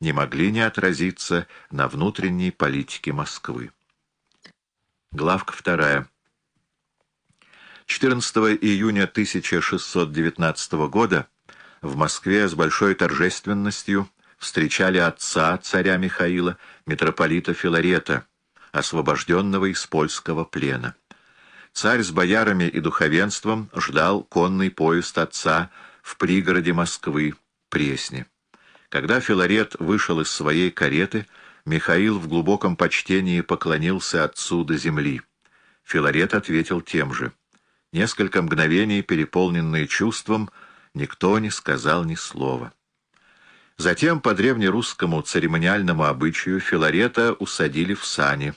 не могли не отразиться на внутренней политике Москвы. Главка вторая. 14 июня 1619 года в Москве с большой торжественностью встречали отца царя Михаила, митрополита Филарета, освобожденного из польского плена. Царь с боярами и духовенством ждал конный поезд отца в пригороде Москвы, Пресне. Когда Филарет вышел из своей кареты, Михаил в глубоком почтении поклонился отцу до земли. Филарет ответил тем же. Несколько мгновений, переполненные чувством, никто не сказал ни слова. Затем по древнерусскому церемониальному обычаю Филарета усадили в сани.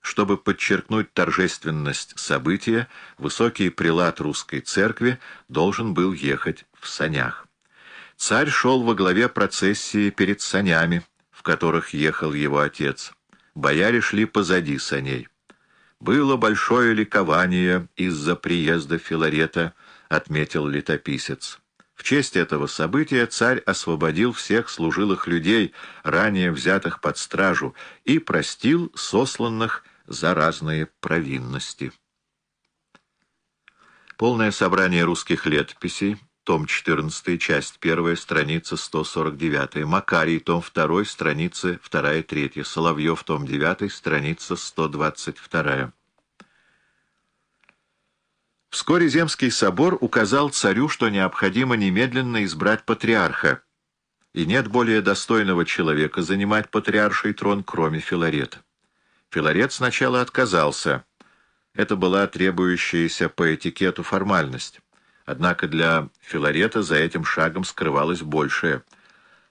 Чтобы подчеркнуть торжественность события, высокий прилад русской церкви должен был ехать в санях. Царь шел во главе процессии перед санями, в которых ехал его отец. Бояре шли позади саней. «Было большое ликование из-за приезда Филарета», — отметил летописец. В честь этого события царь освободил всех служилых людей, ранее взятых под стражу, и простил сосланных за разные провинности. Полное собрание русских летописей, том 14, часть 1, страница 149, Макарий, том 2, страницы 2-3, Соловьев, том 9, страница 122. Вскоре Земский собор указал царю, что необходимо немедленно избрать патриарха, и нет более достойного человека занимать патриарший трон, кроме Филарета. Филарет сначала отказался. Это была требующаяся по этикету формальность. Однако для Филарета за этим шагом скрывалось большее.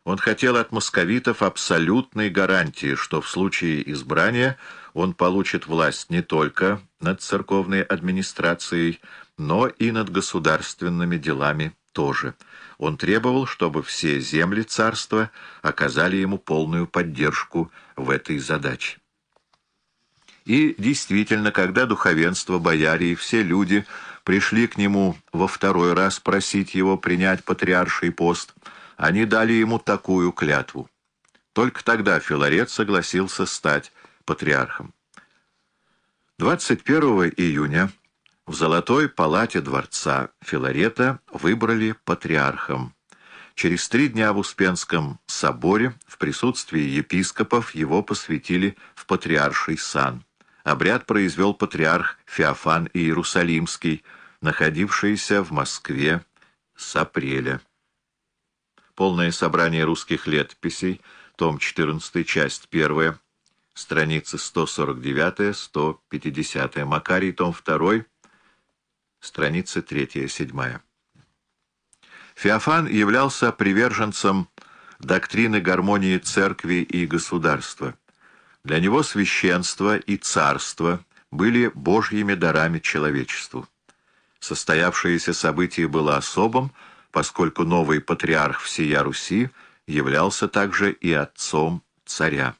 Он хотел от московитов абсолютной гарантии, что в случае избрания он получит власть не только над церковной администрацией, но и над государственными делами тоже. Он требовал, чтобы все земли царства оказали ему полную поддержку в этой задаче. И действительно, когда духовенство, бояре и все люди пришли к нему во второй раз просить его принять патриарший пост, они дали ему такую клятву. Только тогда Филарет согласился стать патриархом. 21 июня в Золотой палате дворца Филарета выбрали патриархом. Через три дня в Успенском соборе в присутствии епископов его посвятили в патриарший сан. Обряд произвел патриарх Феофан Иерусалимский, находившийся в Москве с апреля. Полное собрание русских летописей, том 14, часть 1, страницы 149-150, Макарий, том 2, страницы 3-7. Феофан являлся приверженцем доктрины гармонии церкви и государства. Для него священство и царство были божьими дарами человечеству. Состоявшееся событие было особым, поскольку новый патриарх всея Руси являлся также и отцом царя.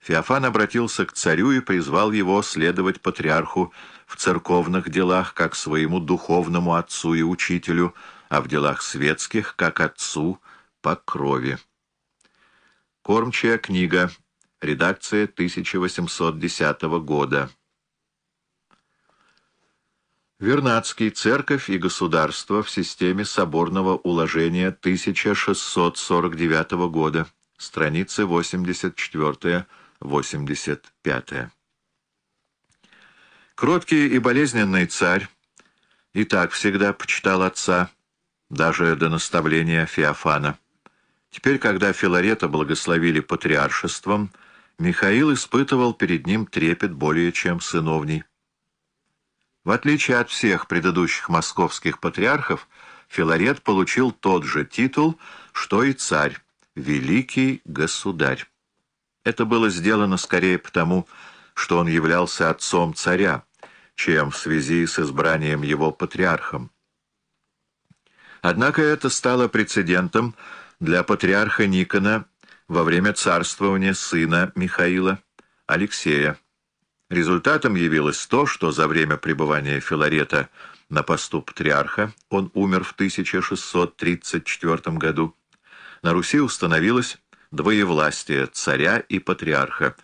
Феофан обратился к царю и призвал его следовать патриарху в церковных делах как своему духовному отцу и учителю, а в делах светских как отцу по крови. Кормчая книга Редакция 1810 года. Вернадский. Церковь и государство в системе соборного уложения 1649 года. Страницы 84-85. Кроткий и болезненный царь и так всегда почитал отца, даже до наставления Феофана. Теперь, когда Филарета благословили патриаршеством, Михаил испытывал перед ним трепет более чем сыновний. В отличие от всех предыдущих московских патриархов, Филарет получил тот же титул, что и царь, великий государь. Это было сделано скорее потому, что он являлся отцом царя, чем в связи с избранием его патриархом. Однако это стало прецедентом для патриарха Никона во время царствования сына Михаила, Алексея. Результатом явилось то, что за время пребывания Филарета на посту патриарха, он умер в 1634 году, на Руси установилась двоевластие царя и патриарха,